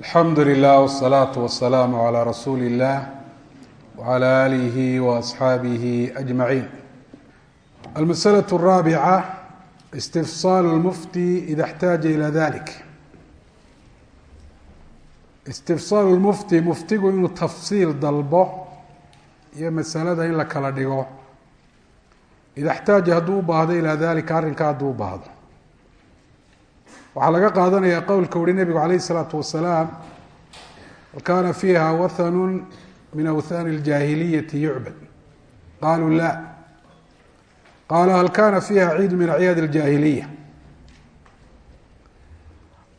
alxamdu lilah wsalaatu wasalaamu calaa rasuuli illah wacala aalihi waasxaabihi ajmaciin almasalaة araabica istifsaal lmufti ida xtaaja ila dalik istifsaal lmufti muftigu inuu tafsiil dalbo iyo masalada in la kala dhigo. Ida xtaaja hadduu u baahdo ilaa dalika arrinkaa hadduu u baahdo waxaa laga qaadanaya qowlka uhi nebigu calayh isalaatu wasalaam kaana fiiha wathanu min awthaani اljaahiliyati yucbad qaluu la. Qaala hal kana fiiha ciidu min acyaadi اljaahiliya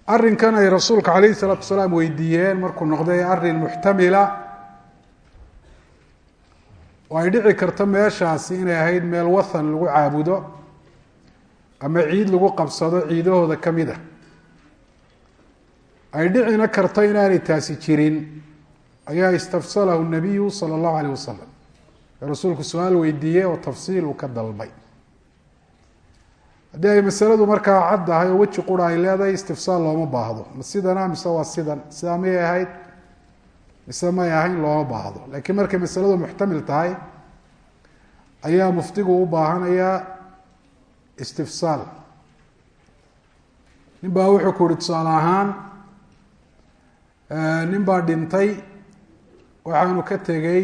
arrinkan ay rasuulka calayh isalaatu wasalaam weydiiyeen markuu noqday arrin muxtamila oo ay dhici karto meeshaasi inay ahayd meel wathan lagu caabudo ama ciid lagu qabsado ciidahooda ka mid a ay dhicina karto inaanay taasi jirin ayaa istafsalahu nabiyu sala allahu alayh wasalam rasuulku su'aal weydiiyey oo tafsiil uu ka dalbay. Haddii ay masaladu markaa cad ahay oo weji qura ay leedahay istifsaal looma baahdo. Ma sidana mise waa sidan? Sidaa miyay ahayd mise may ahayn looma baahdo. Laakiin markay masaladu muxtamil tahay ayaa muftigu u baahanayaa istifsaal. Nin baa wuxuu ku uhi tusaale ahaan nin baa dhintay waxaanu ka tegey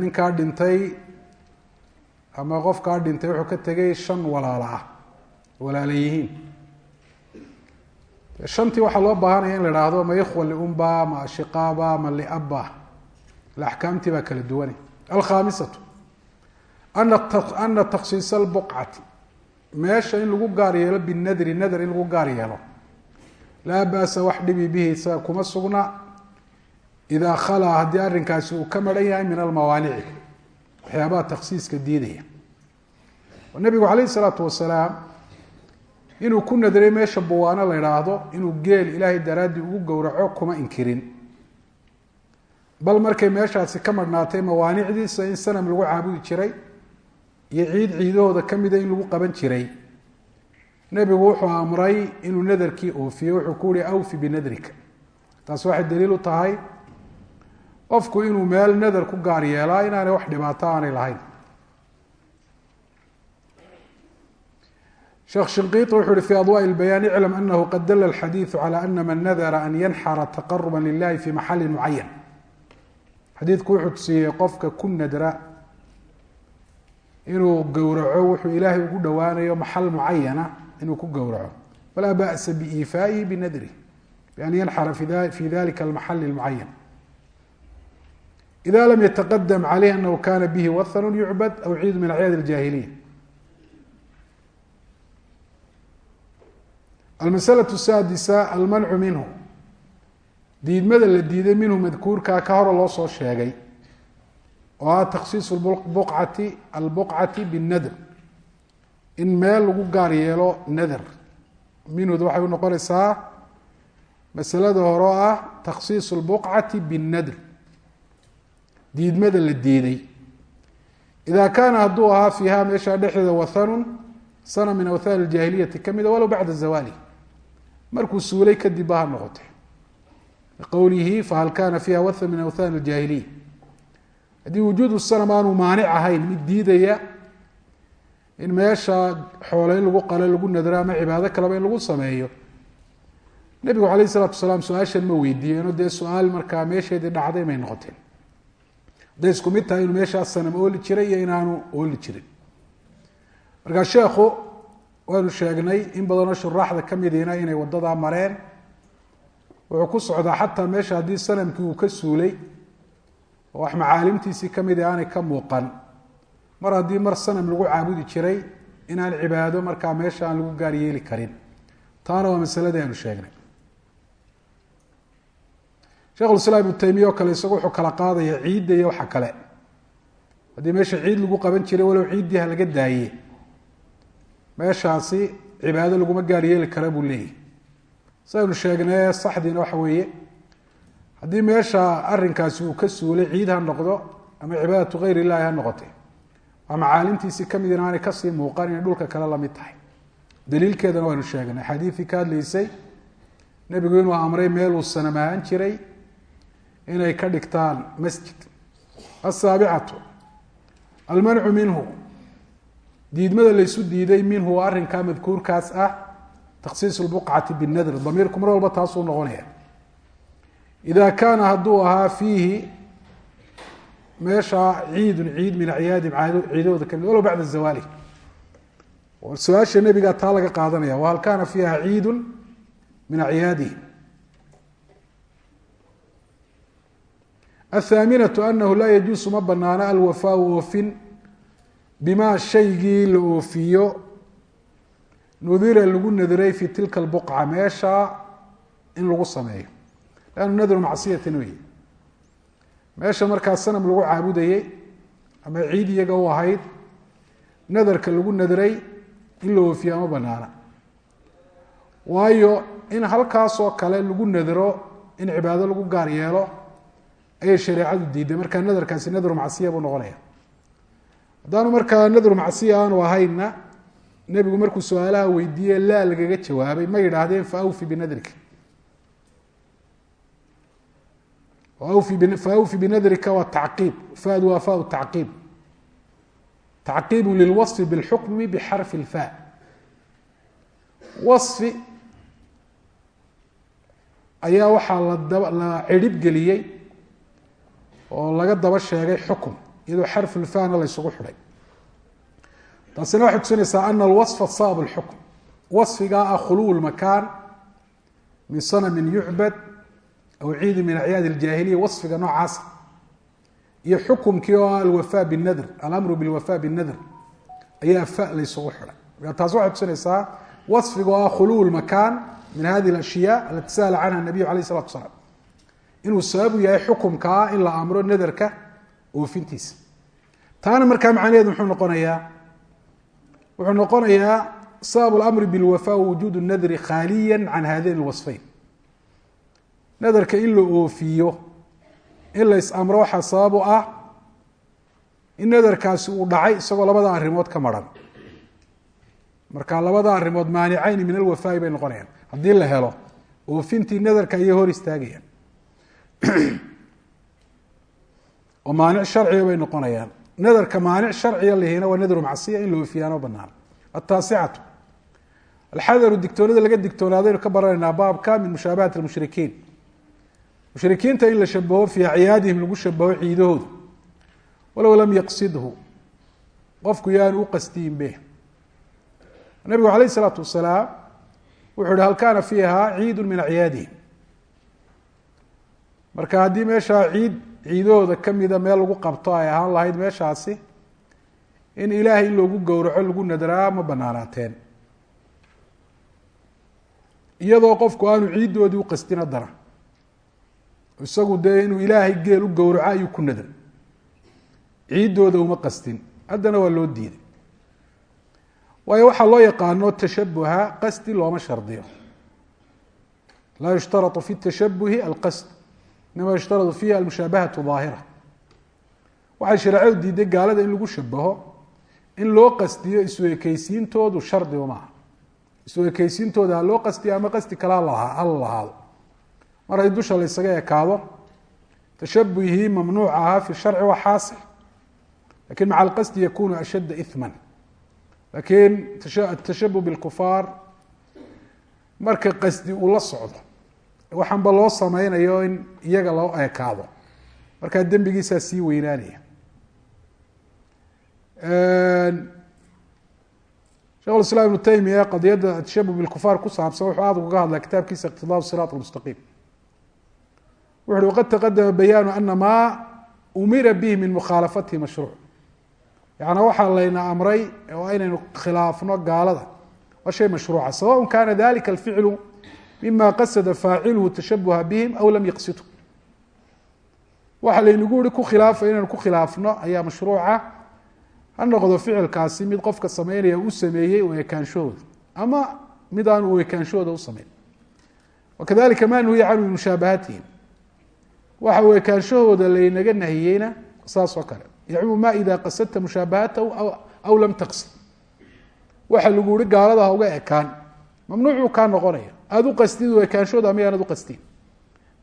ninkaa dhintay ama qofkaa dhintay wuxuu ka tegay shan walaalo ah walaala yihiin. Shantii waxaa loo baahanaya in la idhaahdo ma ikhwa liumba ma ashiqaaba ma liaba axkaamtii baa kala duwane alkhaamisatu ana taksiisa albuqcati meesha in lagu gaar yeelo binadri nadr in lagu gaar yeelo laa ba'sa wax dhibi bihi isaga kuma sugna. Idaa khalaa haddii arrinkaasi uu ka maran yahay min almawaanici waxyaabaha taksiiska diidaya oo nebigu calayh isalaatu wasalaam inuu ku nadray meesha buwaano la idhaahdo inuu geel ilaahay daraaddii ugu gowraco kuma inkirin. Bal markay meeshaasi ka marhnaatay mawaanicdiisa in sanam lagu caabudi jiray iyo ciid ciidahooda ka mida in lagu qaban jiray nebigu wuxuu amray inuu nadarkii oofiyo wuxuu ku uhi awfi binadrika taas waxay daliil u tahay qofku inuu meel nadar ku gaar yeelaa inaanay wax dhibaato aanay lahayn sheekh shinqiiti wuxuu uhi fi adwaء اlbayaan iclam anahu qad dala اlxadiiثu calى ana man nadara an yanxara taqaruba lilahi fi maxali mucayan xadiidku wuxuu tusiiyey qofka ku nadra inuu gowraco wuxuu ilaahay ugu dhowaanayo maxal mucayana inuu ku gowraco falaa ba'sa biiifaa'ihi binadri bian yanxara fi dalika almaxali اlmucayan ida lam yataqadam caleyh anahu kana bihi wathanu yucbad aw ciid min acyaad اljaahiliya almasalaة saadisa almancu minhu diidmada la diiday minhu madkuurkaa ka hore loo soo sheegay oo ah takhsiisu buqcati albuqcati binnadr in meel lagu gaar yeelo nadr minhuda waxay u noqonaysaa masalada hore ah takhsiisu lbuqcati binnadr diidmada la diiday ida kaana hadduu ahaa fiiha meeshaa dhexdeeda wathanun sana min awthaan اljaahiliyati ka mida walow bacda zawali markuu suulay kadib ba ha noqotay. Liqowlihi fahal kana fiiha wathan min awthan اljaahiliya haddii wujuudu sanam aanu maanic ahayn mid diidaya in meesha xoole in lagu qalo lagu nadro ama cibaado kaleba in lagu sameeyo. Nebigu calayh isalaatu wasalaam su'aashan ma weydiiyeenoo dee su'aal markaa meesheedii dhacday may noqoteen. Hadday isku mid tahay inuu meeshaa sanam ooli jiray iyo inaanu ooli jirin. Markaa sheekhu waanu sheegnay in badanoo shuraaxda ka midiina inay wadadaa mareen. Wuxuu ku socdaa xataa meesha haddii sanamkii uu ka suulay oo wax macaalimtiisii ka mid aanay ka muuqan mar haddii mar sanam lagu caabudi jiray inaan cibaado markaa meesha aan lagu gaar yeeli karin. Taana waa masaladii aanu sheegnay. Shekhulislaam ibnu taymiya oo kale isagu wuxuu kala qaadaya ciidda iyo waxa kale. Haddii meesha ciid lagu qaban jiray walow ciiddii ha laga daaye. Meeshaasi cibaado laguma gaar yeeli kara buu leeyahy saynu sheegnay saxdiina waxa weeye. Haddii meesha arrinkaasi uu ka suulay ciid ha noqdo ama cibaadatu gayr illahi ha noqotay waa macaalimtiisii ka mid in aanay ka sii muuqan inay dhulka kale la mid tahay. Daliilkeedana waynu sheegnay xadiidii ka hadlaysay nebigu inuu amray meeluu sanam ahaan jiray inay ka dhigtaan masjid. Asaabicatu almancu minhu. Diidmada laysu diiday minhu arrinkaa madkuurkaas ah takhsiis lbuqcati binadr damiirku mar walba taasuu noqonaya ida kaana hadduu ahaa fiihi meesha ciidun ciid min acyaadihim ciidahooda ka mid walow bacda zawaali. Su'aasha nebigaa taa laga qaadanaya wahal kaana fiiha ciidun min acyaadihim athaaminatu anahu laa yajuusu ma banaano alwafaau oofin bimaa shaygii la oofiyo. Nudira lagu nadiray fi tilka albuqca meesha in lagu sameeyo. Lannu nadru macsiyatin wey meesha markaa sanam lagu caabudayey ama ciid iyaga u ahayd nadarka lagu nadiray in la oofiyo ama banaana waayo in halkaasoo kale lagu nadiro in cibaado lagu gaar yeelo ayay shareecadu diiday. Markaa nadarkaasi nadru macsiya buu noqonaya. Haddaanu markaa nadru macsiya aanu ahaynna nebigu markuu su'aalaha weydiiye laa lagaga jawaabay. Ma yidhaahdeen faawfi binadrika faawfi binadrika waa tacqiib fadu waa fa tacqiib tacqiibu lilwaصfi biاlxukmi bixarfi اlfa waصfi ayaa waxaa la cirhib geliyey oo laga daba sheegay xukm iyadoo xarfulfana la ysugu xidhay taasina waxay tusinaysaa ana alwaصfa saab اlxukm waصfigaa ah khuluw lmakaan min sanamin yucbad aw ciidi min acyaad اljaahiliya waصfiga noocaasa iyo xukumkii oo ah alwafa bاnadr alamru bilwafa bاnadr ayaa fa la ysugu xidhay marka taas waxay tusinaysaa waصfiga oo ah khuluw lmakaan min hadi اlashyaa alati sa'la canha nabiyu alayh الsalatu asalaam inuu sababu yahay xukumkaa in la amro nadarka oofintiisa taana markaa macnaheedu muxuu noqonayaa wuxuu noqonayaa sabab اlamri biاlwafa wujuud nadri khaaliya can hadayn اlwaصfayn nadarka in la oofiyo in la is-amro waxaa sabab u ah in nadarkaasi uu dhacay isagoo labada arrimood ka maran. Marka labada arrimood maanicayni min alwafaai bay noqonayaan. Haddii la helo oofintii nadarka ayay hor istaagayaan. Oo maanic sharciga bay noqonayaan. Nadarka maanic sharciga lihina waa nadru macsiya in la oofiyaano banaan ataasicatu alxadaru digtoonada laga digtoonaadaynu ka baranaynaa baabka min mushaabahat lmushrikiin mushrikiinta in la shabaho fii acyaadihim lagu shabaho ciidahoodu walow lam yaqsidhu qofku yaanu u qasdiinbe nabigu alayh isalaatu wasalaam wuxuu hi hal kaana fiiha ciidu min acyaadihim? Marka haddii meeshaa ciid ciidahooda kamida meel lagu qabto ay ahaan lahayd meeshaasi in ilaahay in loogu gowraco lagu nadraa ma banaanaateen iyadoo qofku aanu ciiddoodii u qasdin haddana isagu dee inuu ilaahay geel u gowraco ayuu ku nadar ciiddooda uma qasdin haddana waa loo diiday. Waayo waxaa loo yaqaano tashabuha qasdi looma shardiyo. Laa yushtarau fi tashabuhi alqasd inama yushtarau fiihi almushaabahatu daahira waxay shareecadu diiday gaalada in lagu shabaho in loo qasdiyo isu ekeysiintoodu shardiba maaha isu ekeysiintooda ha loo qasdiyo ama qasdi kale hala lahaado mar haddii dusha la ysaga ekaado tashabuhii mamnuuc ahaa fi sharci waa xaasil laakiin maca alqasdi yakunu ashadda iman laakiin atashabuh bilkufaar marka qasdi uu la socdo waxaanba loo sameynayo in iyaga loo ekaado. Markaa dembigiisaa sii weynaanaya. Shekh islam ibnu taymiya qadiyadda atashabuh bilkufaar ku saabsan wuxuu aad uga hadlaa kitaabkiisa iqtidaa siraat mustaqiim wuxu uhi waqad taqadama bayaanu ana maa umira bihi min mukhaalafatihi mashruuc yaعnaa waxaa layna amray oo inaynu khilaafno gaalada waa shay mashruuca sawaء kana dalika alficlu mima qasada faacilhu tashabuha bihim aw lam yaqsidhu waxa laynagu uri ku khilaafa inaynu ku khilaafno ayaa mashruuca ha noqdo ficilkaasi mid qofka sameynaya u sameeyey u ekaanshahooda ama mid aan u u sameyn wakadalika ma nuhiya canhu min waxa weye kaanshahooda laynaga nahiyeyna saas oo kale. Yacumu ma ida qasadta mushaabahaata aw lam taqsid waxa lagu ihi gaalada ha uga ekaan. Mamnuucuu kaa noqonaya. Aada u qastid way kaanshahooda ama yaanad uqastin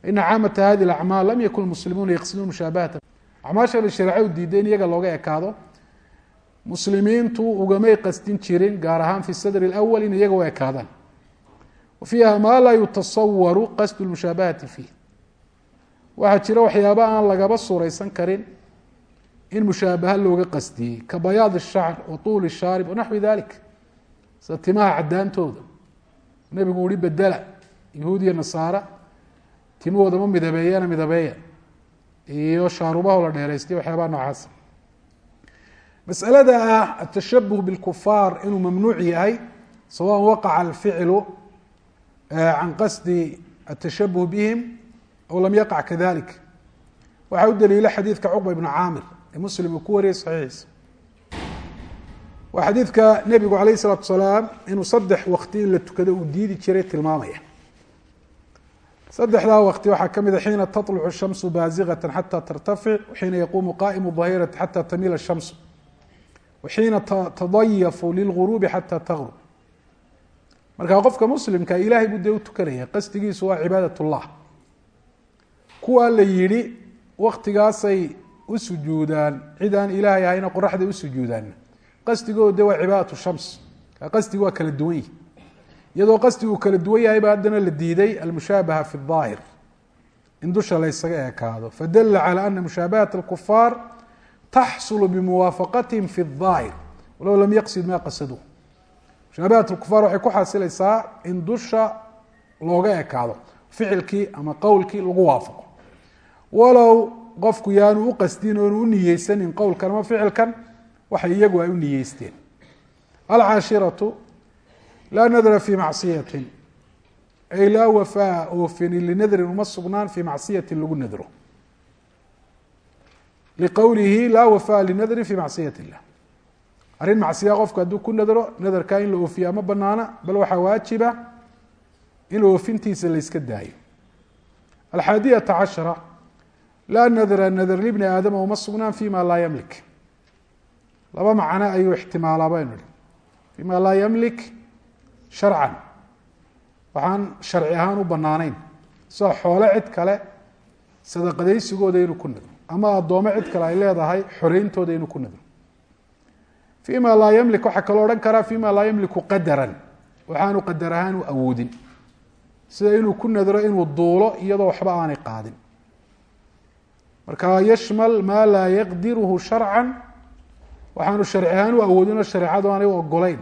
ina caamata hadi acmaal lam yakun muslimuuna yaqsiduun mushaabahata. Acmaashaana shareecadu diiday in iyaga looga ekaado muslimiintu ugamay qastin jirin gaar ahaan fi sadri اlأwal in iyaga u ekaadaan. Fiiha ma laa yutasawaru qasd mushaabahati fiih waxaa jira waxyaaba aan lagaba suuraysan karin in mushaabaha looga qasdiyey ka bayaad الshacr wa tuul الshaarib wanaxwi dalik sida timaha cadaantooda nebigu uhi bedela yahuud iyo nasaara timahooda ma midabeeyana midabeeya iyo shaarubaho la dheeraystay waxyaabaha noocaasa masalada ah atashabuh bاlkufaar inuu mamnuuc yahay sawaء waqaca alficlu can qasdi atashabuh bihim o lam yaqac kadalik. Waxaa u daliila xadiidka بن ibnu caamir ee muslim uu ku wariyey saxiixiisa waa xadiidka nebigu alayh isalaatu salaam inuu saddex wakti in la tukado uu diidi jiray tilmaamaya. Saddexdaa waqti waxaa ka mid a xiina talucu shamsu baazikata xata tartafic waxiina yaquumu qaa'imu dahirati xata tamila shamsu waxiina tadayafu lilguruubi xata taqrub markaa kuwaa la yidhi waktigaasay u sujuudaan cid aan ilaahay ahayna qoraxday u sujuudaan qasdigooda waa cibaadat shams qasdigi waa kala duwan yihi iyadoo qasdi uu kala duwan yahay ba haddana la diiday almushaabaha fi اظaahir in dusha laysaga ekaado fadala calى ana mushaabahat اlkufaar taxsulu bimuwaafaqatihim fi الظaahir walow lam yaqsid ma qasaduu mushaabahat اlkufaar waxay ku xasilaysaa in dusha looga ekaado ficilkii ama qowlkii lagu waafaqo walow qofku yaanu uqasdin oonu u niyeysanin qowlkan ama ficilkan waxay iyagu ay u niyeysteen. Alcaashiratu laa nadra fi macsiyatin ay laa wafaa oofini linadrin uma sugnaan fi macsiyatin lagu nadro. Liqowlihi laa wafaa linadrin fi macsiyat illah arrin macsiya qofku hadduu ku nadro nadarkaa in la oofiya ma banaana bal waxaa waajiba in oofintiisa la daayo. Alxaadiyata cashara laa nadra nadr libni aadama uma sugnaan fima laa yamlik laba macno ayuu ixtimaalaa baynu ihi fima laa yamlik sharcan waxaan sharci ahaan u banaanayn sida xoole cid kale sadaqadaysigooda inuu ku nadro ama addoome cid kale ay leedahay xoreyntooda inuu ku nadro fima laa yamlik waxaa kaloo odhan karaa fima laa yamliku qadaran waxaanu qadar ahaan u awoodin sida inuu ku nadro inuu duulo iyadoo waxba aanay qaadin marka yashmal maa laa yaqdiruhu sharcan waxaanu sharci ahaan u awoodin oo shareecadu aanay u ogolayn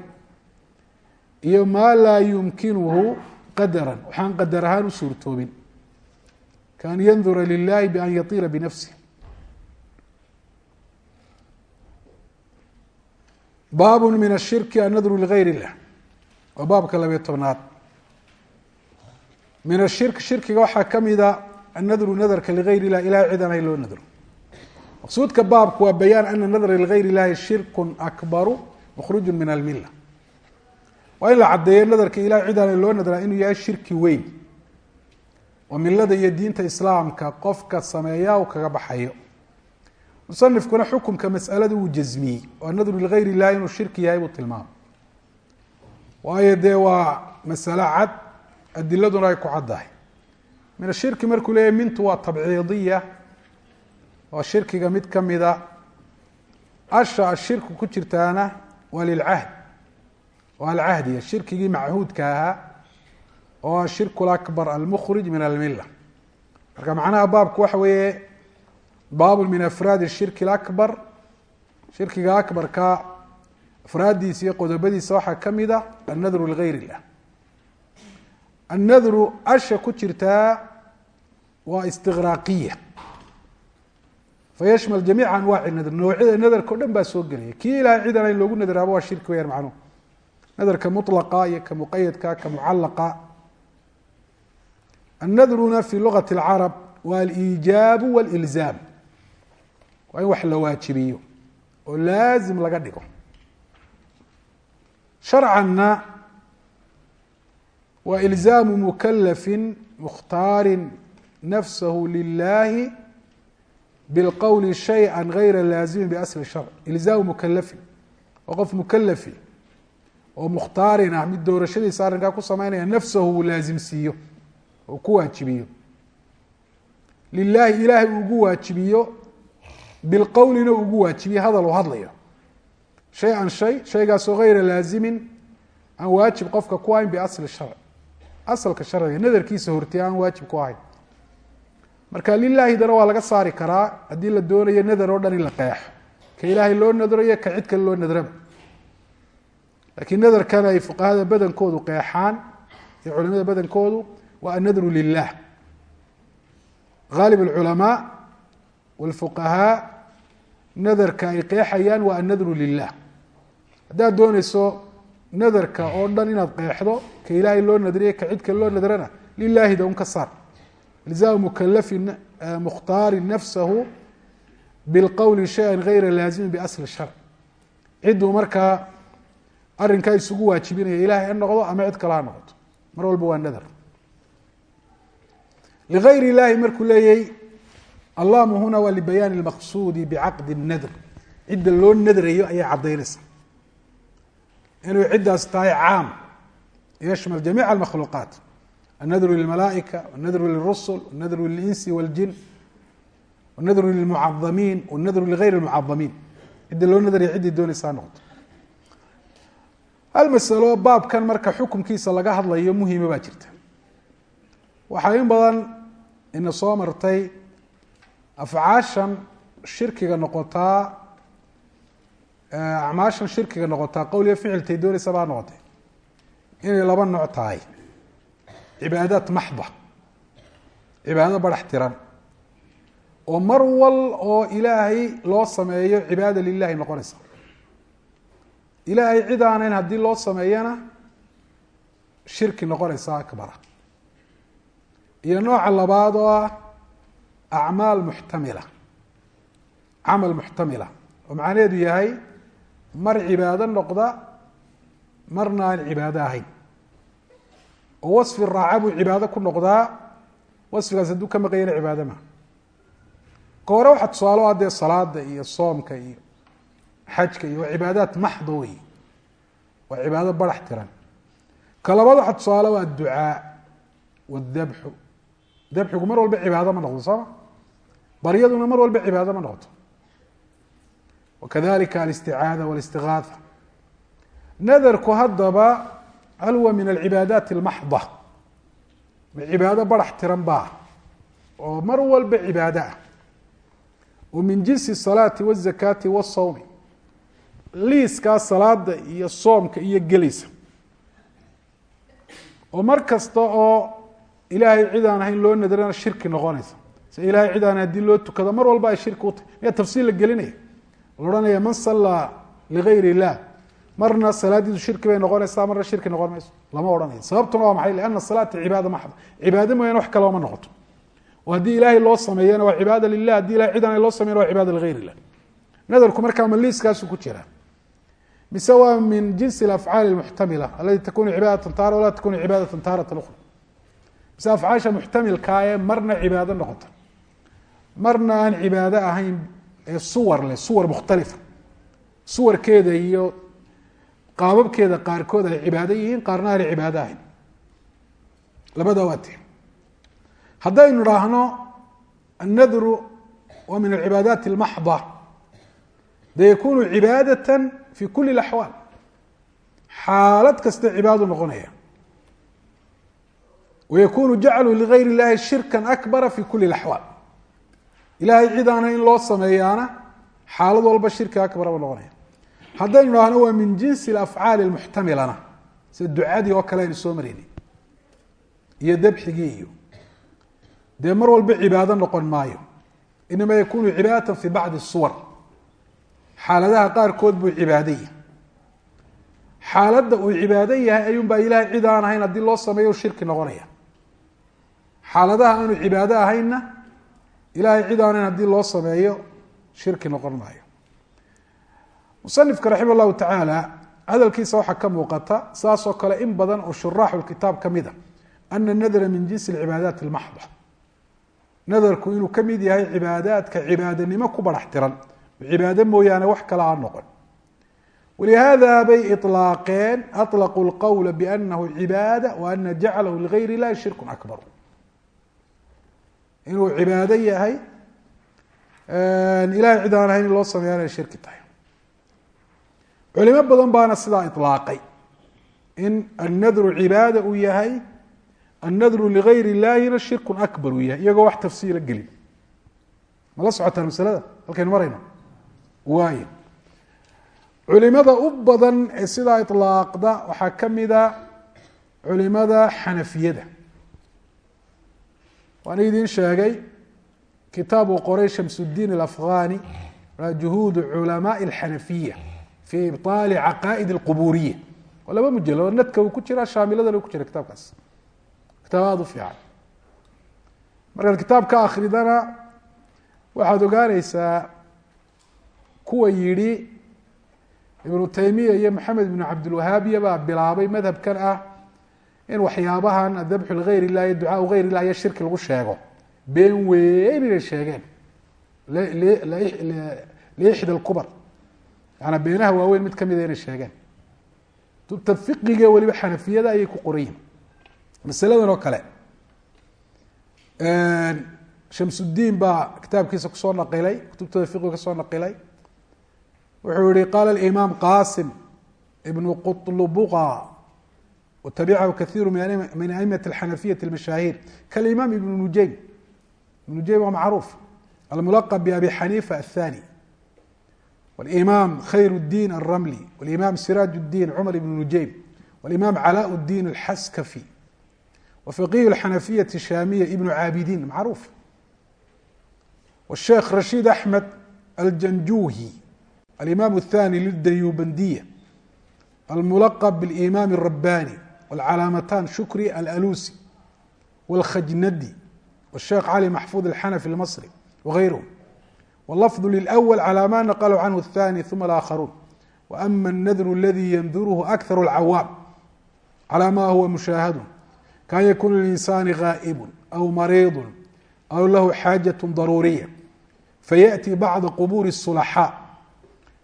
iyo maa laa yumkinuhu qadaran. Waxaan qadar ahaan u suurtoobin. Kaan yandura lilahi bian yatiira binafsih baab min ashirki annadru ligayr illah. Waa baabka labiyo tobnaad. Min ashirk shirkiga waxaa kamida annadru nadarka ligayr ilah ilahay cid aan hay loo nadro maqsuudka baabku waa bayaan ana nadra ligayr illahi shirku akbaru makhruuju min almila waa in la caddeeyo nadarka ilahay cid loo nadraa inuu yahay shirki weyn oo milada iyo diinta islaamka qofka sameeya u kaga baxayo musanifkuna xukumka masalada uu jasmiyey oo nadru ligayr illahi inuu shirki yahay buu tilmaamay waayo dee waa masalo cad adiladuna ay ku caddahay min ashirki markuu leeyahy mintu waa tabciidiya waa shirkiga mid kamida asha ashirku ku jirtaana waa lilcahd waa alcahdiya shirkigii machuudka ahaa oo ashirku lakbar almukhrij min almila marka macnaha baabku waxa weeye baabu min afraadi shirki اakbar shirkiga akbarka afraaddiisa iyo qodobadiisa waxaa kamida annadru ligayr illah annadru asha ku jirtaa waa istiqraaqiya. Fayashmal jamiica anwaaci nadr noocyada nadarka o dhan baa soo gelaya. Kii ilahay cidan loogu nadraaba waa shirki weyaan macnuhu nadarka mulaqa iyo ka muqayadka ka mucallaqa. Annadruna fi lugati اlcarab waa aliijaabu walilzaam. Waa in wax la waajibiyo oo laazim laga dhigo. Sharcanna waa ilzaamu mukalafin mukhtaarin nafsahu lilahi bilqowli shayئa gayra laazimin biasli sharc ilzaamu mukalafin waa qof mukalafi oo mukhtaarin ah mid doorashadiisa arrinkaa ku sameynaya nafsahu uu laasimsiiyo oo ku waajibiyo lilaahi ilaahay uu ugu waajibiyo bilqowlina uu ugu waajibiyo hadal uu hadlayo shay an shay shaygaasoo gayra laazimin aan waajib qofka ku ahayn biasli sharc asalka sharciga marka lilaahidana waa laga saari karaa. Haddii la doonayo nadar oo dhan in la qeexo ka ilaahay loo nadrayo ka cid kale loo nadraba laakiin nadarkan ay fuqahada badankoodu qeexaan iyo culimada badankoodu waa annadru lilah haalib alculamaa walfuqahaa nadarka ay qeexayaan waa annadru lilah haddaad dooneyso nadarka oo dhan inaad qeexdo ka ilaahay loo nadriya ka cid kale loo nadrana lilaahida un ka saar ilzaamu mukalafin mukhtaari nafsahu bilqowli shaya gayra laazimin biasli sharc cidduu markaa arrinkaa isugu waajibinaya ilahay ha noqdo ama cid kale ha noqoto mar walba waa nadar ligayr illaahi markuu leeyay allamu huna waa libayaani lmaqsuudi bicaqdi nadr cidda loo nadrayo ayay caddaynaysa inuu ciddaas tahay caam yashmal jamiica almakhluuqaat annadru lilmalaaئika wاnadru liلrusul wاnadru lilinsi wاljin wاnadru lilmucadamiin wاnadru ligayr اlmucadamiin cidda loo nadraya ciddii doonaysa ha noqoto hal masalo baabkan marka xukunkiisa laga hadlayo muhima baa jirta waxaa in badan ina soo martay afcaashan shirkiga noqotaa acmaashan shirkiga noqotaa qowl iyo ficiltay doonaysaba ha noqotay inay laba nooc tahay cibaadaat maxda cibaado barax tiran oo mar wal oo ilaahay loo sameeyo cibaada lilahi noqonaysa ilaahay cid aanayn haddii loo sameeyana shirki noqonaysa akbara iyo nooca labaad oo ah acmaal muxtamila camal muxtamila oo macnaheedu yahay mar cibaado noqda marna aan cibaado ahayn oo wasfi raaca buu cibaado ku noqdaa wasfigaas hadduu ka maqayana cibaado maa ka hore waxaa tusaalo ah dee salaada iyo soomka iyo xajka iyo waa cibaadaat maxdo wey waa cibaado barax tiran. Ka labaad waxaa tusaale waa adducaa wadabxu dabxigu mar walba cibaado ma noqdo sooma baryaduna mar walba cibaado ma noqoto. Wakadalika alisticaada walistigaatha nadarku haddaba hal huwa min alcibaadaati almaxda. Ma cibaado barax tiran baa oo mar walba cibaado ah. Oo min jinsi salaati wazakaati wasawmi liiskaa salaada iyo soomka iyo gelisa oo mar kasta oo ilaahay cidaan ahayn loo nadarana shirki noqonaysa. Se ilahay cid aan haddii loo tukado mar walba ay shirki u tahy miyaa tafsiil la gelinaya? La odhanaya man sallaa ligayr illah marna salaadiisu shirki bay noqonaysaa marna shirki noqon mayso. Lama odhanayo sababtuna waa maxay? Liana salaata cibaada maxda cibaado mooyaane wax kaleo ma noqoto. Oo haddii ilaahay loo sameeyana waa cibaada lilah haddii ilahay cid aan loo sameyn waa cibaada ligayr illah nadarku markaa ma liiskaasu ku jiraa mise waa min jinsi afcaali اmuxtamila alati takunu cibaadatan taara walaa takunu cibaadatan taaratan ukra mise afcaasha muxtamilkaa ee marna cibaado noqota. Marna aan cibaado ahayn ee suwar leh suwar mukhtalifa suwarkeeda iyo qaababkeeda qaarkood ay cibaado yihiin qaarna aanay cibaado ahayn labadaa waa ti haddaynu idhaahno annadru waa min alcibaadaati اlmaxda de yakunu cibaadata fi kuli اlaxwaal xaalad kasta cibaadu noqonaya wayakunu jaclu ligayr اllahi shirka akbara fi kuli اlaxwaal ilahay cidaana in loo sameeyaana xaalad walba shirki akbara ba noqonaya haddaynu idhaahno waa min jinsi afcaali muxtamilana sida ducadii oo kale aynu soo mareyni iyo dabxigii iyo. Dee mar walba cibaado noqon maayo. Inama yakunu cibaadata fi bacdi suwar xaaladaha qaarkood buu cibaado yahay xaaladda uu cibaado yahay ayuunbaa ilahay cid aan ahayn haddii loo sameeyo shirki noqonaya. Xaaladaha aanu cibaado ahaynna ilahay cid aan ahayn haddii loo sameeyo shirki noqon maayo musanifka raxima allahu tacaala hadalkiisa waxaa ka muuqata saasoo kale in badan oo shuraaxulkitaab ka mid ah, a ana nadra min jinsi cibaadaat lmaxda nadarku inuu ka mid yahay cibaadaadka cibaadanimo ku barax tiran. Cibaado mooyaane wax kale aan noqon. Walihaada bay ilaaqeen alaquu lqowla bianahu cibaada wa ana jaclahu illahi shirku akbar. Inuu cibaado yahay ilahay cid ahayn in loo sameeyaana shirki tahay culimo badan baana sidaa ilaaqay in annadru cibaada uu yahay annadru ligayr illaahina shirkun akbar uu yahay iyagoo wax tafsiila gelin. Ma la socotaan masalada? Halkaynu marayno. Waay culimada u badan ee sidaa ilaaqda waxaa ka mida culimada xanafiyada. Waan idin sheegay kitaab uu qoray shamsudiin alafghani waa juhuud culamaai alxanafiya fi ibطaali caqaa'id اlquburiya waa laba mujalo nadka uu ku jira shaamiladana ku jira kitaabkaas kitaab aada u fiican markaad kitaab ka akridana waxaad ogaaneysaa kuwa yidhi ibnu taymiya iyo maxamed ibnu cabdilwahaabiya baa bilaabay madhabkan ah in waxyaabahan adabxu ligayr illah iyo ducaau gayr illah iyo shirki lagu sheego been weyn inay yana beenaha waaweyn mid kamida inay sheegeen. Kutubta fiqiga weliba xanafiyada ayay ku qoran masaladan oo kale shamsudiin baa kitaabkiisa ku soo naqilay kutubtooda fiqiga ka soo naqilay. Wuxuu yihi qaala imaam qasim ibnu qutlubuqa watabicahu kaiiru min aimati alxanafiyat almashaahir kalimaam ibnu nujaym ibnu nujaym waa macruuf. Almulaqab biabi xaniifa athani wاlimaam khayr الdin الramli wاlimaam siraaj الdin cumar ibn nujaym wاlimaam calaa الdin اlxaskafi wafaqiih اxanafiyaةi shaamiya ibnu caabidin macruuf wالsheekh rashid axmed aljanjuhi alimaam الthani lidayubandiya almulaqb biاlimaam الrabbani wاlcalaamatan shukri alalusi wاlkhajnadi wالsheekh cali maxfud alxanafi اlmasri wغayruhm wاlafظ lilأwl calى ma naqlhu canhu الthani ثuma اlaakharuun waama الnadr اladi yandurhu akthar اlcawaam calى ma huwa mushaahadu kan yakun linsani ghaa'ib aw mariiض aw lahu xaajaة daruuriya fayaأti bacda quburi الsulaxaa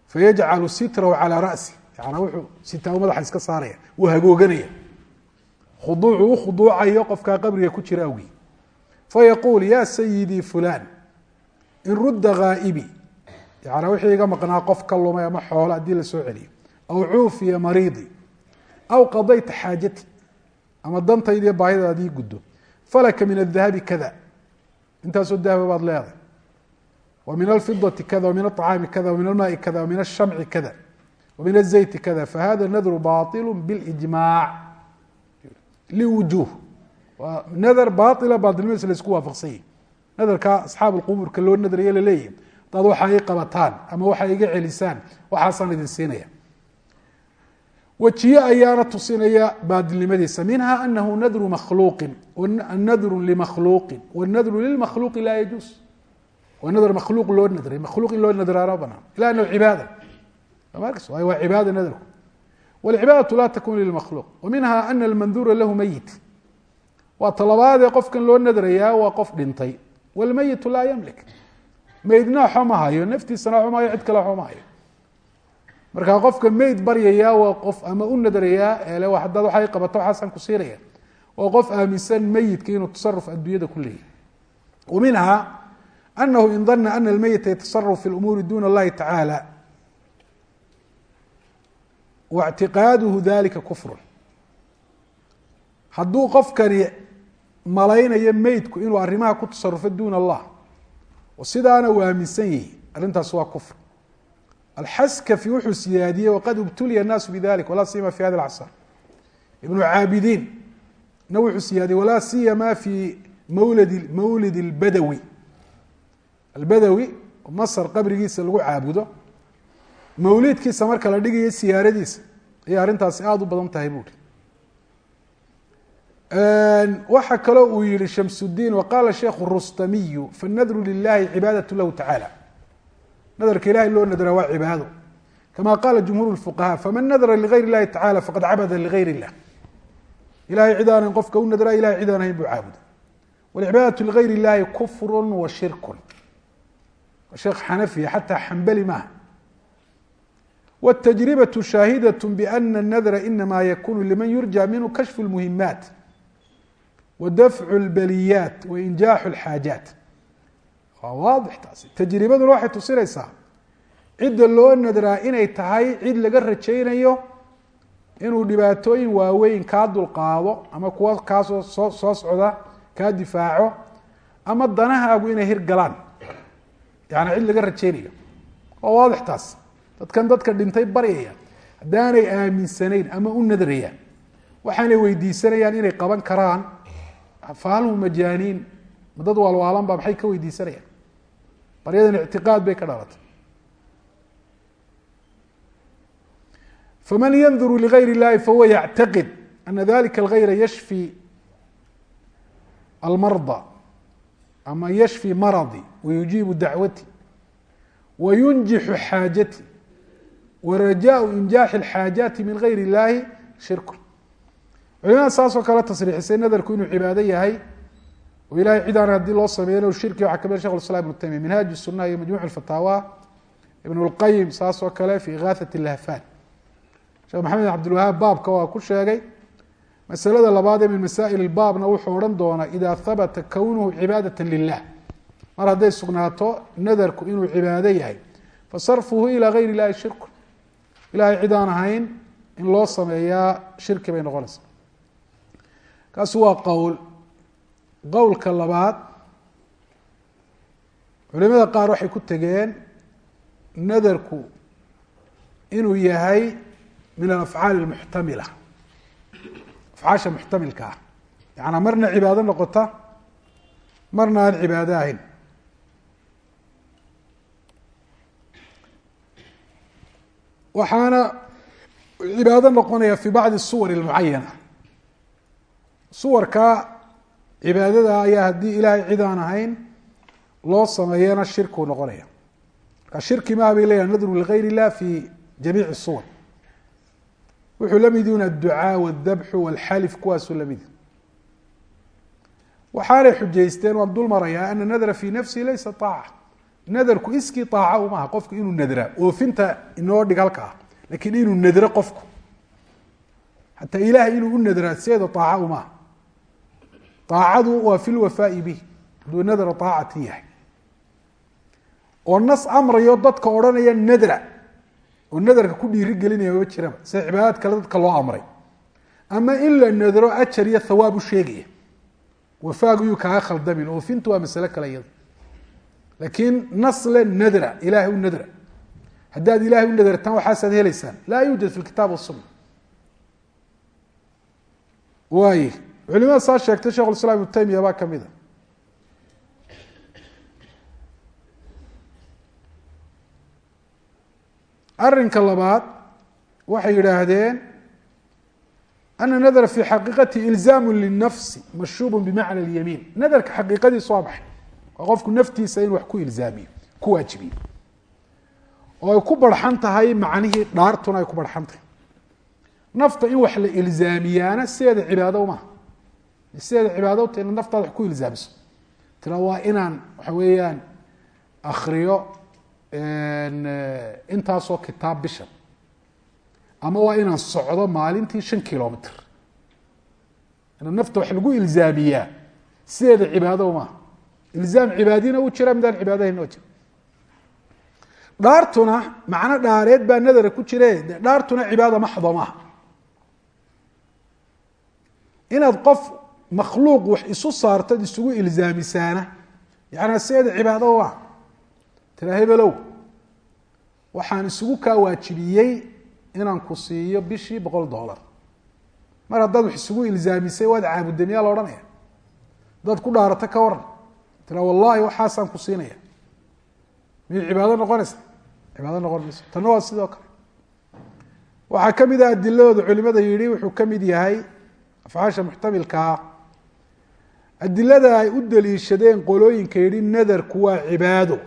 fayajcalu sitrahu calى ra'si yana wuxuu sitaa madaxa iska saaraya wuu hagooganaya khuduucu u khuduucayo qofkaa qabriga ku jira awgii fayaquul ya sayidii fulan in rudda haa'ibi yacanaa wixii iga maqnaa qof ka lumay ama xoolo haddii la soo celiyo. Aw cuufiya mariidi. Aw qadayta xaajati. Ama dantaydiiyo baahidaadii guddo. Falaka min adahabi kada intaasoo dahaba baad leedahay. Wa min alfidati kada wa min aacaami kada wa min almaai kada wa min ashamci kada wa min azayti kada fahada nadru bailu bilijmaac liwujuuh. Waa nadar baila baatilnimadiisa la isku waafaqsan yahi nadarka asxaab qubuurka loo nadriye laleeyihi hadaad waxa i qabataan ama waxa iga celisaan waxaasaan idin siinaya. Wejiye ayaana tusinaya baadilnimadiisa minha anahu nadru maluuqin nadru limakhluuqin wanadru lilmakhluuqi laa yajuus waa nadr maluuq loo nadray maluuq in loo nadraana banaan ila anahu cibaada. Y waa cibaada nadarku wlcibaadatu laa takun lilmakhluuq. Waminha ana almanduura lahu meyit waa talabaadee qofkan loo nadrayaa waa qof dhintay wlmeyitu laa ymlik meydna xoma hayo naftiisana xoma hayo cid kale xoma hayo markaa qofka meyd baryayaa waa qof ama u nadarayaa ele hadaad waa qabata waxaasan ku siinaya waa qof aaminsan meyidka inuu tasaruf adduunyada ku leeyahy wa minhaa anahu in dana ana almeyita yatasaraf fi lumuuri duna اllahi tacaala waictiqaaduhu dalika kufru hadduu qofkani malaynayo meydku inuu arrimaha ku tasarufo duuna allah oo sidaana uu aaminsan yihi arrintaas waa kufr alxaskafi wuxuu siyaadiyey waqad ibtuliya الnaasu bidalik walaa siyama fi hada اlcsr ibnu caabidiin na wuxuu siyaadiyey walaa siyama fi mawlad mawlid اlbadawi albadawi masr qabrigiisa lagu caabudo mawliidkiisa marka la dhigayo siyaaradiisa ayay arrintaasi aada u badan tahay buuri waxa kaloo uu yihi shamsudiin waqaala sheikhu rustamiyu fanadru lilahi cibaadaة lahu tacaalى nadarka ilahay loo nadraa waa cibaado kama qaala jumhuur fuqaha faman nadra ligayr اllahi tacala faqad cabada ligayr اllah ilahay cid aanan qofka u nadraa ilahay cid aan ahayn buu caabuda wاlcibaadaة ligayr اllahi kufru wa shirku sheekh xanafiya xataa xambali maaha wاtajribaة shaahidaة bأna الnadra inama yakunu liman yurja minhu kashfu اlmuhimaat wadafcu اlbaliyaat wainjaaxu اlxaajaat waa waadix taasi. Tajribaduna waxay tusinaysaa cidda loo nadraa inay tahay cid laga rajaynayo inuu dhibaatooyin waaweyn kaa dulqaado ama kuwa kaasoo soo soo socda kaa difaaco ama danahaagu inay hirgalaan yani cid laga rajaynayo. Waa waadix taas dadkan dadka dhintay baryaya haddaanay aaminsanayn ama u nadrayaan waxaanay weydiisanayaan inay qaban karaan faalhu majaaniin ma dad waalwaalan ba maxay ka weydiisanayaan baryadan ictiqaad bay ka dhalatay faman yanduru ligayr اllahi fahuwa yactaqid ana dalika algayra yashfi almarda ama yashfi maradi wayujiibu dacwati wayunjixu xaajati warajaءu injaaxi اlxaajaati min gayr اllahi shirku culimada saasoo kale tasriixisay nadarku inuu cibaado yahay. Oo ilahay cidaan haddii loo sameeyn shirki waxa ka mid ah shekh islam ibnu taymiya minhaaj sunah iyo majmuuc alfataawa ibn lqayim saasoo kale fi ihaathat lahfan sheekh maxamed cabdilwahaab baabka waa ku sheegay masalada labaadee min masaa'il baabna wuxuu odhan doonaa idaa habata kownuhu cibaadata lilah mar hadday sugnaato nadarku inuu cibaado yahay fa sarfuhu ilaa gayr illahi shirku ilahay cidaan ahayn in loo sameeyaa shirki bay noqonaysaa kaasi waa qowl. Qowlka labaad culimada qaar waxay ku tegeen nadarku inuu yahay min alafcaal almuxtamila afcaasha muxtamilka ah. Yacanaa marna cibaado noqota marna aan cibaado ahayn. Waxaana cibaado noqonaya fi bacdi suwar اlmucayana suwarka cibaadada ayaa haddii ilaahay cid aan ahayn loo sameeyana shirkiu noqonaya. Marka shirki maha bay leeyahay nadru ligayr illah fi jamiici suwar. Wuxuu la mid un adducaa waldabxu walxalif kuwaasuu la mid waxaanay xujaysteen waan dul marayaa ana nadra fi nafsihi laysa aaca nadarku iskii aaca umaha qofku inuu nadra oofinta inoo dhig halka ah lakiin inuu nadro qofku. Hataa ilahay inuu u nadraa sideeda aaca umaha aacadu waa fi lwafaai bih hadduu nadra aacati yahay oo nas amrayo dadka odhanaya nadra oo nadarka ku dhiiri gelinaya ma jiraba sida cibaadaad kale dadka loo amray ama in la nadro ajar iyo thawaab u sheegaya wafaagu yuu kaaga khaldamin oofintu waa masale kale iyada laakiin nasle nadra ilahay u nadra haddaad ilahay u nadartaan waxaasaad helaysaan laa yuujad fi lkitaab wasunna waay culimada saa sheegtay shekh islam ibnu taymiya baa ka mid a. Arinka labaad waxay yidhaahdeen ana nadra fi xaqiiqati ilzaamu linafsi mashruub bimacna اlyamiin nadarka xaqiiqadiisu waa maxay? Waa qofku naftiisa in wax ku ilzaamiyo ku waajibiyo. Oo ay ku barxan tahay macnihii dhaartuna ay ku barxan tahay. Nafta in wax la ilzaamiyaana sideeda cibaado umaha sideeda cibaado uta ina naftaada ku ilzaamiso. Tira waa inaan waxa weeyaan akriyo intaasoo kitaab bisha. Ama waa inaan socdo maalintii shan kilomitr ina nafta wax lagu ilzaamiyaa. Sideeda cibaado maaha ilzaam cibaadina uu jira midaan cibaadahayn oo jira. Dhaartuna macno dhaareed baa nadara ku jire dhaartuna cibaada maxdo maaha inaad qof makhluuq wax isu saartad isugu ilzaamisaana. Yaana sideeda cibaado tira hebelow. Waxaan isugu kaa waajibiyey inaan ku siiyo bishii boqol dollar. Mar haddaad wax isugu ilzaamisay waad caabudday miyaa la odhanaya haddaad ku dhaarato ka waran tira wallahi waxaasaan ku siinaya. Miyay cibaado noqonaysa cibaado noqon mayso tanna waa sidoo kale. Waxaa ka mid ah adiladooda culimada yihi wuxuu ka mid yahay afcaasha muxtamilkaa adilada ay u daliishadeen qolooyinka yihi nadarku waa cibaado.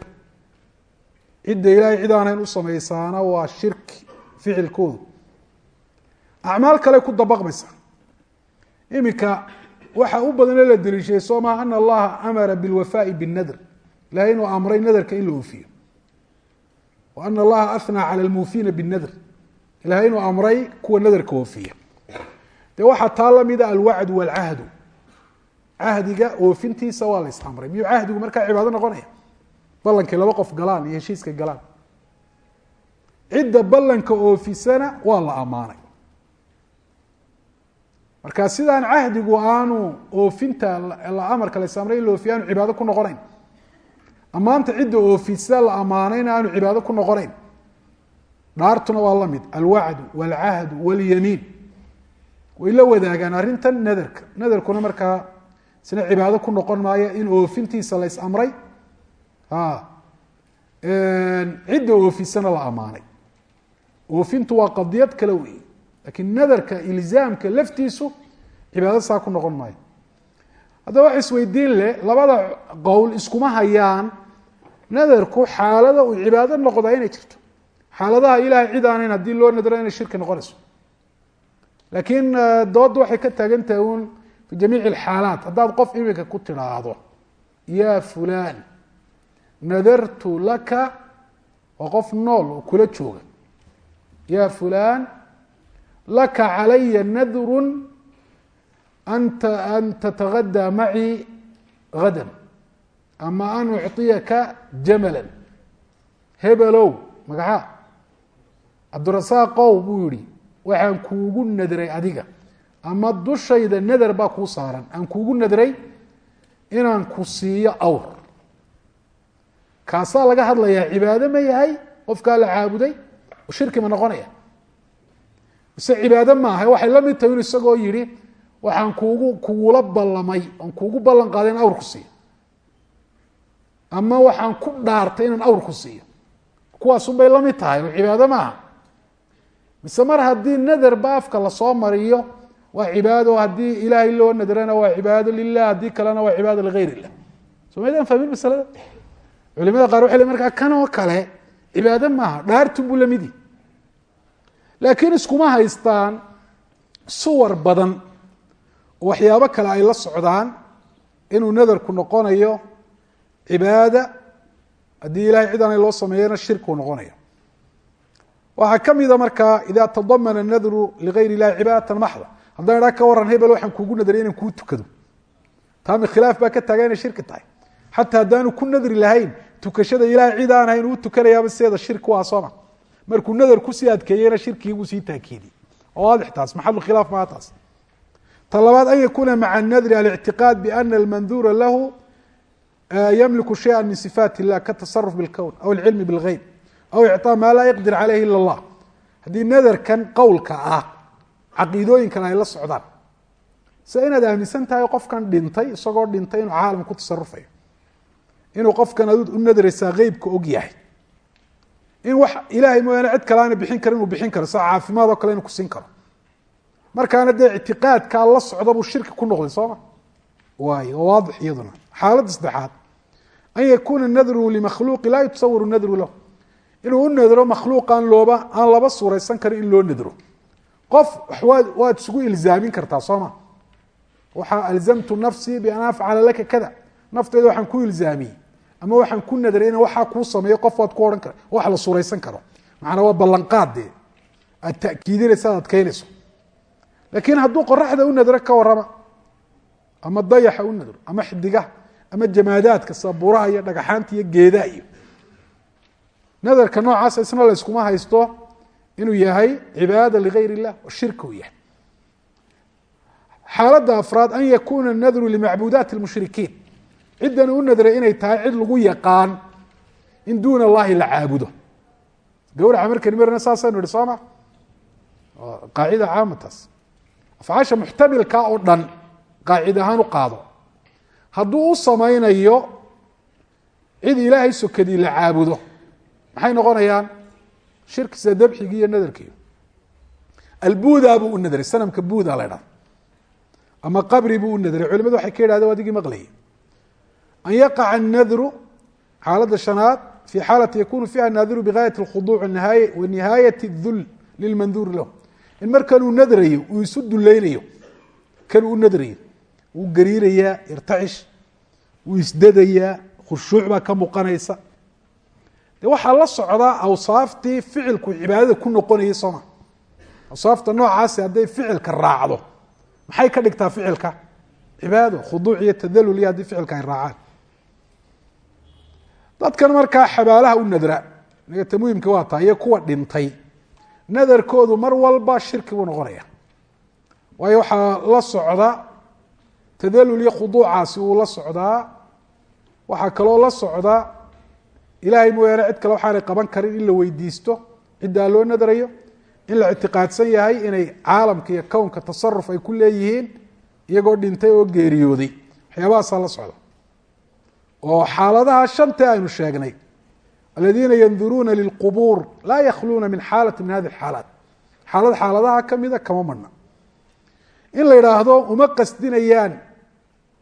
Cidda ilaahay cid u samaysaana waa shirki ficilkoodu. Acmaal kale ku dabaqmaysa. Iminka waxa u badanoo la daliishaday soo maha ana allaha amara bilwafaai binnadr. Ilahay inuu amray nadarka in la oofiyo. Wa ana allaha ahnaa cala almuufiina binadr ilahay inuu amray kuwa nadarka oofiya. Dee waxaa taa lamida alwacdu walcahdu cahdiga oofintiisa waa la is amray miyuu cahdigu markaa cibaado noqonaya? Ballankay laba qof galaan iyo heshiiska galaan. Cidda ballanka oofisana waa la ammaanay. Marka sidaan cahdigu aanu oofinta amarka la samray in la aanu cibaado ku noqonayn. Ammaanta cidda oofisa la ammaanayna aanu cibaado ku noqonayn. Dhaartuna waa la mid alwacdu walcahdu walyamiin way la wadaagaan arrintan nadarka. Nadarkuna markaa isna cibaado ku noqon maayo in oofintiisa la is-amray cidda oofisana la ammaanay oofintu waa qadiyad kale wey lakiin nadarka ilzaamka laftiisu cibaado saa ku noqon maayo. Haddaba wax isweydiin leh labada qowl iskuma hayaan nadarku xaalada uu cibaado noqdaa inay jirto. Xaaladaha ilahay cid aanayn haddii loo nadro inay shirki noqonayso. Laakiin dooda waxay ka taagan tahay un fi jamiici alxaalaat haddaad qof iminka ku tidhaahdo ya fulan nadartu laka waa qof nool oo kula jooga ya fulan laka calaya nadru anta an tatagadaa macii gada ama an ucطiyaka jamala hebelow magaxaa cabdirasaaqow buu yihi waxaan kuugu nadray adiga ama dushayda nadar baa kuu saaran. Aan kuugu nadray inaan ku siiyo awr. Kaasaa laga hadlayaa cibaado ma yahay qofkaa la caabuday shirki ma noqonaya. Mise cibaado maaha waxay la mid tahay in isagoo yihi waxaan kuugu kugula ballamay oon kuugu ballan qaaday in awr ku siiyo. Ama waxaan ku dhaartay inaan awr ku siiyo. Kuwaasun bay la mid tahay oo cibaado maaha mise mar haddii nadarba afka la soo mariyo waa cibaado haddii ilaahay loo nadrana waa cibaado lilah haddii kalena waa cibaado ligayr illah soo maydaan fahmin masalada. Culimada qaar waxay le markaa kan oo kale cibaado maaha dhaartun buu lamidi laakiin iskuma haystaan suwar badan waxyaabo kale ay la socdaan inuu nadarku noqonayo cibaada haddii ilahay cid aanay loo sameeyana shirkiu noqonayo. Waxaa ka mida markaa ida tadamana nadru ligayr illahi cibaadatan maxda haddaan idhaa ka waran hebel waxaan kuugu nadray inaan kuu tukado. Taami khilaaf baa ka taaga inay shirki tahay. Xataa haddaanu ku nadri lahayn tukashada ilahay cid aan hayn uu tukanayaaba sideeda shirki waa sooma. Markuu nadar ku sii adkeeyena shirkigiibuu sii taakiidiyey oo waadix taas maxalu khilaaf maa taas? Ta labaad an yakuuna maca nadri alictiqaad biana almanduura lahu ymliku shaya min sifaat illah katasaruf bilkown aw alcilmi bilgeyb aw icطaa maa laa yaqdir caleyhi ila allah. Haddii nadarkan qowlka ah caqiidooyinkan ay la socdaan. Sida inaad aaminsan tahay qofkan dhintay isagoo dhintay inuu caalam ku tasarufayo inuu qofkan ad u nadraysaa qeybka og yahay in wax ilaahay mooyaane cid kale aana bixin karin inuu bixin karo sida caafimaad oo kale inuu kusin karo. Markaana dee ictiqaadkaa la socda buu shirki ku noqday sooma waay waa waadix iyaduna. Xaaladda saddexaad an yakuuna nadru limakhluuqi laa yutasawaru nadru lahu. Inuu u nadro makhluuqaan looba aan laba suuraysan karin in loo nadro qof waad isugu ilzaamin kartaa sooma waxaa alzamtu nafsii bian afcala laka kada. Nafteeda waxaan ku ilzaamiyey ama waxaan ku nadray waxaa kuu sameeyo qof waad ku odhan kara wax la suuraysan karo. Macnaa waa ballanqaad dee aad ta'kiidinaysa ad adkeynayso laakiin hadduu qoraxda u nadro ka warrama ama dayaxa u nadro ama xidigaha ama jamaadaadka sida buraha iyo dhagaxaanta iyo geedaha iyo nadarka noocaasa isna la haysto inuu yahay cibaada ligayr illah oo shirki uu yahay. Xaaladda afraad an yakuuna nadru limacbuudaati lmushrikiin ciddan u nadray inay tahay cid lagu yaqaan in duuna allahi la caabudo. Gawraca markani marna saasaynu ihi sooma qaacida caamataas afcaasha muxtamilka oo dhan qaacid ahaan u qaado. Hadduu u samaynayo cid ilaahay sokadii la caabudo maxay noqonayaan shirki sida dabxigi iyo nadarki. Albuuda buu u nadray sanamka buuda la dhahda ama qabri buu u nadray culimadu waxay ka yidhahdeen adigii maqlayay. An yaqaca anadru xaaladda shanaad fi xaalati yakunu fiha nadiru bigayat اlkhuduuc wa nihaayat اdul lilmanduuri lahu. In markanuu nadrayo uu isu dulaynayo kan uu nadrayo wuu gariirayaa irtacish wuu isdadayaa khushuuc baa ka muuqanaysa de waxaa la socdaa awsaaftii ficilku cibaadada ku noqonayay awsaafta noocaasi hadday ficilka raacdo. Maxay ka dhigtaa ficilka? Cibaado khuduuc iyo tadalul iyo haddii ficilka ay raacaan. Dadkan markaa xabaalaha u nadra inaga tamuhimka waa taa iyo kuwa dhintay nadarkoodu mar walba shirki buu noqonaya waayo waxaa la socda tadalul iyo khuduucaasi wuu la socdaa. Waxaa kaloo la socda ilaahay mooyaane cid kale waxaanay qaban karin in la weydiisto ciddaa loo nadarayo in la ictiqaadsan yahay inay caalamka iyo kownka tasaruf ay ku leeyihiin iyagoo dhintay oo geeriyooday. Waxyaabahaasaa la socda. Oo xaaladaha shanta aynu sheegnay aladiina yanduruuna lilqubuur laa yakhluuna min xaalati min hadi xaalaat. Xaalad xaaladaha kamida kama marna in la yidhaahdo uma qasdinayaan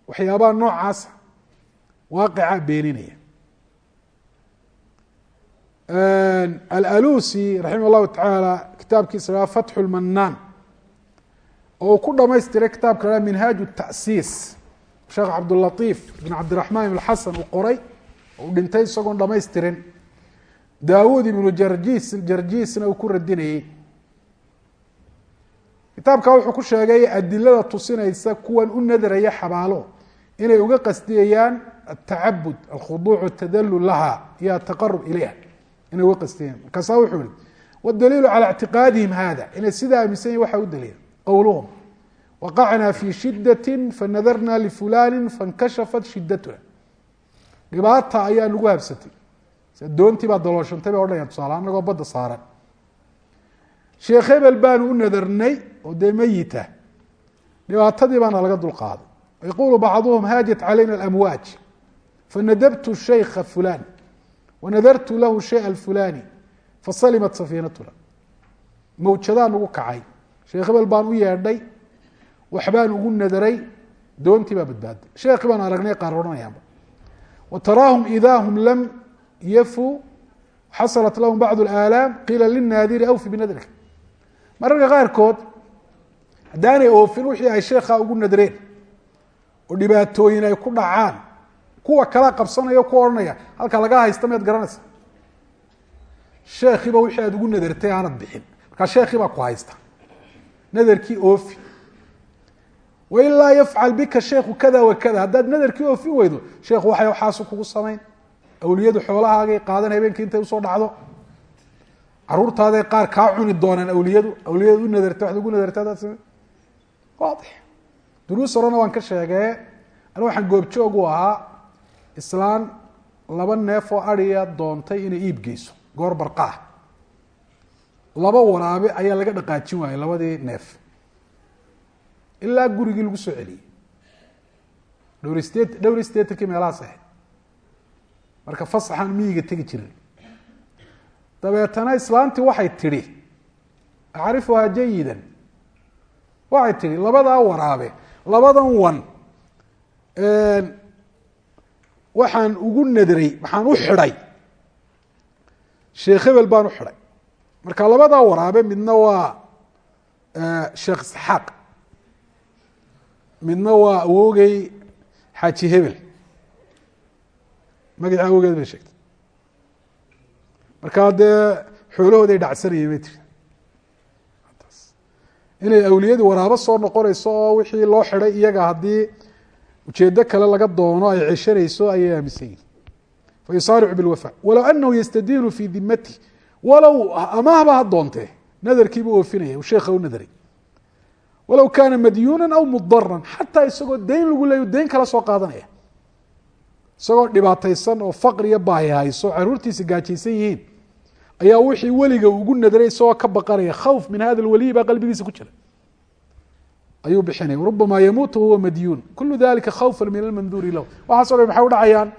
waxyaabaha noocaasa waaqicaa beeninaya alalusi raximah llahu tacaala kitaabkiisa a fatxu lmanaan oo ku dhamaystiray kitaabka la minhaaj tasiis. Sheekh cabdulatiif ibn cabdiraxmaan ibn xasan uu qoray oo dhintay isagoon dhamaystirin. Daawuud ibnu jarjis jarjisna uu ku radinayey kitaabka wuxuu ku sheegay adilada tusinaysa kuwan u nadaraya xabaalo inay uga qasdiyayaan atacabud alkhuduuc atadalul laha iyo ataqarub ilayha inay uga qasdiyayaan markaasaa wuxuu yihi wdaliilu calى اctiqaadihim hada inay sidaa aaminsan yihin waxa u daliila qowluhum waqacnaa fi shidati fanadarna lifulani faاnkashafat shidatuna dhibaata ayaa nagu habsatay doontii baa dalooshantay bay odhanaya tusaala anagoo badda saaran sheekh hebel baanu u nadarnay oo dee meyita dhibaatadii baana laga dulqaaday yaqulu bacduhum haajat calayna alamwaaj fanadabtu shaykha fulan wanadartu lahu shaya fulani fasalimat safiinatuna mawjadaa nagu kacay sheekh hebel baan u yeedhay waxbaan ugu nadaray doontii baa badbaaday sheekhi baan aragnay qaar odhanayaanba wa taraahum ida hum lam yafuu xasalat lahum bacd اlaalaam qiila linaadiri awfi binadrika mararka qaarkood haddaanay oofin wixii ay sheekhaa ugu nadreen oo dhibaatooyin ay ku dhacaan kuwa kala qabsanaya ku odhanaya halka lagaa haysta miyaad garanaysa? Sheekhiiba wixii aad ugu nadartay aanad bixin. Markaa sheekhii baa ku haysta. Nadarkii oofi. Wailaa yafcal bika sheekhu kada wa haddaad nadarkii oofin weydo sheekhu waxay waxaasu kugu samayn. Awliyadu xoolahaagay qaadan habeenkii intay u soo dhacdo. Caruurtaaday qaar kaa cuni doonaan awliyadu. Awliyadu u nadarta waxad ugu nadarta hadaad same waadix. Duruus horena waan ka sheegee anu waxaan goobjoog u ahaa islaan laba neef oo adhiya doontay inay iib geyso goor barqaah laba waraabe ayaa laga dhaqaajin waayey labadii neef. Ilaa gurigii lagu soo celiyey. Dhowr dhowr steetankii meelahaas ahayd. Marka fasaxaan miyiga tegi jirin dabeetana islaantii waxay tidhi acrifuhaa jayidan. Waxay tidhi labadaa waraabe labadan wan waxaan ugu nadray waxaan u xidhay. Sheekh hebel baan u xidhay. Marka labadaa waraabe midna waa sheekh isxaaq. Midna waa awoogey xaaji hebel. Magacii awgeed bay sheegtay. Markaa dee xoolahooday dhacsanayay bay tiri inay awliyadii waraabo soo noqonayso oo wixii loo xidhay iyaga haddii ujeedo kale laga doono ay ceshanayso ayay aaminsan yihiin fayusaaricu bilwafa. Walow anahu yastadiinu fii dimati walow amahba ha doontee nadarkiibuu oofinaya u sheekha u nadaray. Walow kaana madyuuna aw mudaran xataa isagoo dayn lagu leeyo dayn kala soo qaadanaya. Isagoo dhibaataysan oo faqri iyo baahi hayso caruurtiisa gaajaysan yihiin ayaa wixii weliga ugu nadray isagoo ka baqanaya khawf min hada lwaliy baa qalbigiisa ku jira ayuu bixinaya rubama yamuutu wahuwa madyuun kulu dalika khawfa min almanduuri lahu. Waxaaso dhan maxay u dhacayaan?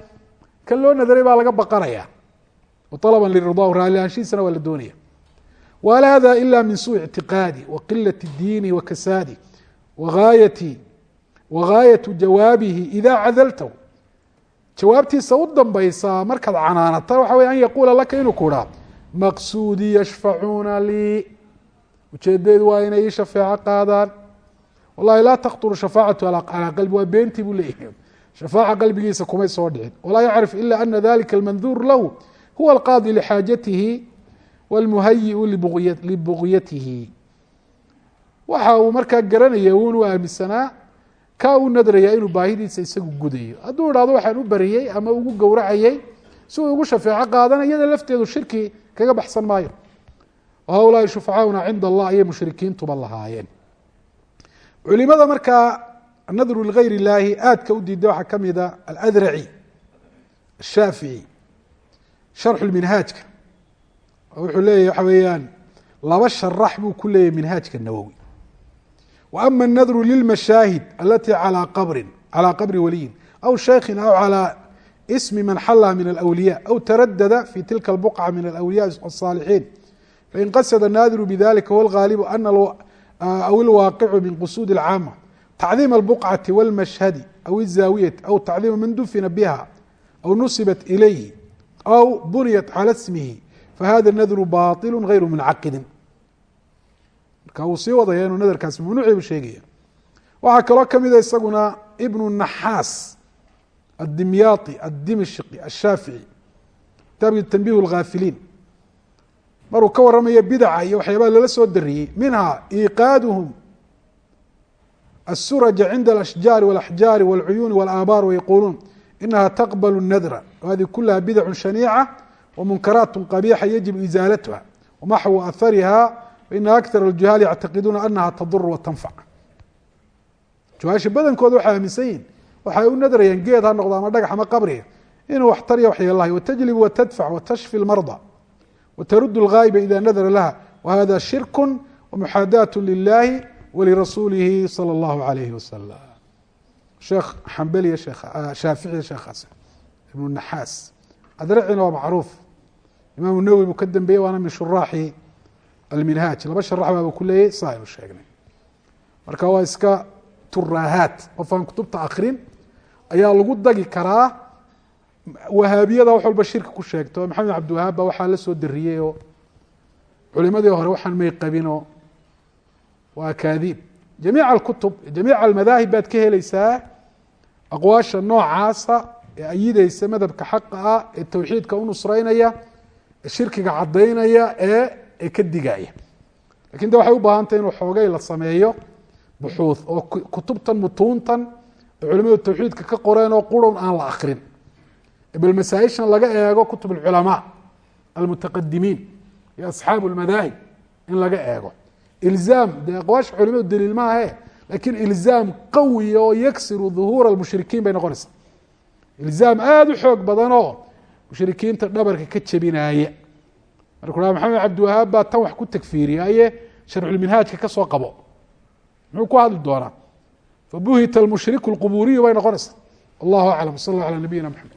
Kan loo nadaray baa laga baqanaya waطalaba liridahu raallihaanshihiisana waa la doonaya. Wal hada ila min suu ictiqaadi waqilaة diini wakasaadi wagaayatu jawaabihi ida cadaltahu jawaabtiisa u dambaysaa markaad canaanata waxa wey an yaquula laka inuu ku haa maqsuudii yashfacuuna lii. Ujeedadeedu waa inay ii shafeeco qaadaan wallahi laa takطuru shafaacatu calaa qalbi waa beentii buu leeyahay shafaaca qalbigiisa kumay soo dhicin. Walaa yacrif ila ana dalika almanduur lahu huwa alqaadi lixaajatihi wاlmuhayiu libugyatihi waxa uu markaa garanaya un u aaminsanaa ka u nadrayaa inuu baahidiisa isagu gudayo. Hadduu idhahdo waxaan u bariyey ama ugu gowracayey si uu ugu shafeeco qaadana iyada lafteedu shirki kaga baxsan maayo. Haulaai shufacaauna cinda allah ayay mushrikiintuba lahaayeen culimada markaa nadru ligayr illaahi aadka u diida waxaa ka mida aladraci ashaafici sharxu lminhaajka wuxuu leeyahy waxa weeyaan laba sharax buu ku leeyahy minhaajka nawowi wa ama الnadru lilmashaahid alati alى qabrin calى qabri waliyin aw shaykhin aw calى ismi man xala min alأwliya aw taradada fi tilka اlbuqca min alأwliya الصaalixiin fain qasada الnaadiru bidalika huwa اlgaalibu aw ilwaaqicu min qusuud اlcaama tacdiima اlbuqcati wاlmashhadi aw الzaawiyati aw tacdiima man dufina biha aw nusibat ilayhi aw buniyat calى smihi fahada nadru baطilu gayru muncaqidin marka wuu sii wadaya inuu nadarkaas mamnuuci bu sheegaya waxaa kaloo kamida isaguna ibnu naxaas addimyaati addimishqi ashaafici kitaabkii tanbih اlgaafiliin maruu ka waramayo bidaca iyo waxyaabaha lala soo dariyey minha iqaaduhum الsuraja cinda الأshjaari واlaxjaari واlcuyuuni واlaabaar wayaquuluun inaha taqbl الnadra whadi kulaha bidc shaniica wmunkaraat qabiixa yajib izaalatuha wamaxwu ahariha faina akar اljuhaal yactaqiduuna anaha tadur watanfac juhaasha badankooda waxay aaminsan yihin waxay u nadrayaan geed ha noqdo ama dhagax ama qabriga inuu wax tarya waxyeelahay watajlib watadfac watashfi اlmarضى wtrud اlgaa'iba ida nadara laha wahada shirk wmuxaadaat lilahi walirasuulihi salى اllahu alayhi wasalam sheekh xambeliya shaaficiya sheekhaas ibnu naxaas adracina waa macruuf imaamu nawowi buu ka dambeeyey waana min shuraaxi alminhaaj laba sharax baaba ku leeyay sa aynu sheegnay marka waa iska turaahaat qof aan kutubta akrin ayaa lagu dagi karaa wahaabiyada wax walba shirki ku sheegto. Maxamed cabdiwahaab ba waxaa la soo dariyey oo culimadii hore waxaan may qabinoo waa kaadiib jamiica alkutub jamiica almadaahib baad ka heleysaa aqwaasha noocaasa ee ayideysa madhabka xaqa ah ee towxiidka u nusreynaya ee shirkiga caddaynaya ee ee ka digaya. Lakin de waxay u baahantay inuu xoogay la sameeyo buxuud oo kutubtan mutuuntan ee culimadu towxiidka ka qoreen oo qurun aan la akrin bal masaaishan laga eego kutub اlculamaa almutaqadimiin iyo asxaabu اlmadaahib in laga eego ilzaam dee aqwaasha culimadu daliil maahe lakin ilzaam qawiya oo yaksiru duhuura اlmushrikiin bay noqonaysaa ilzaam aada u xoog badan oo mushrikiinta dhabarka ka jebinaaya marka ua maxamed cabdiwahaab baa tan wax ku tagfiiriyaye sharxulminhaajka ka soo qabo muxuu ku hadli doonaa fabuhita almushriku اlquburiyu bay noqonaysaa allahu aclam sal اllah alى nabiyina mxamed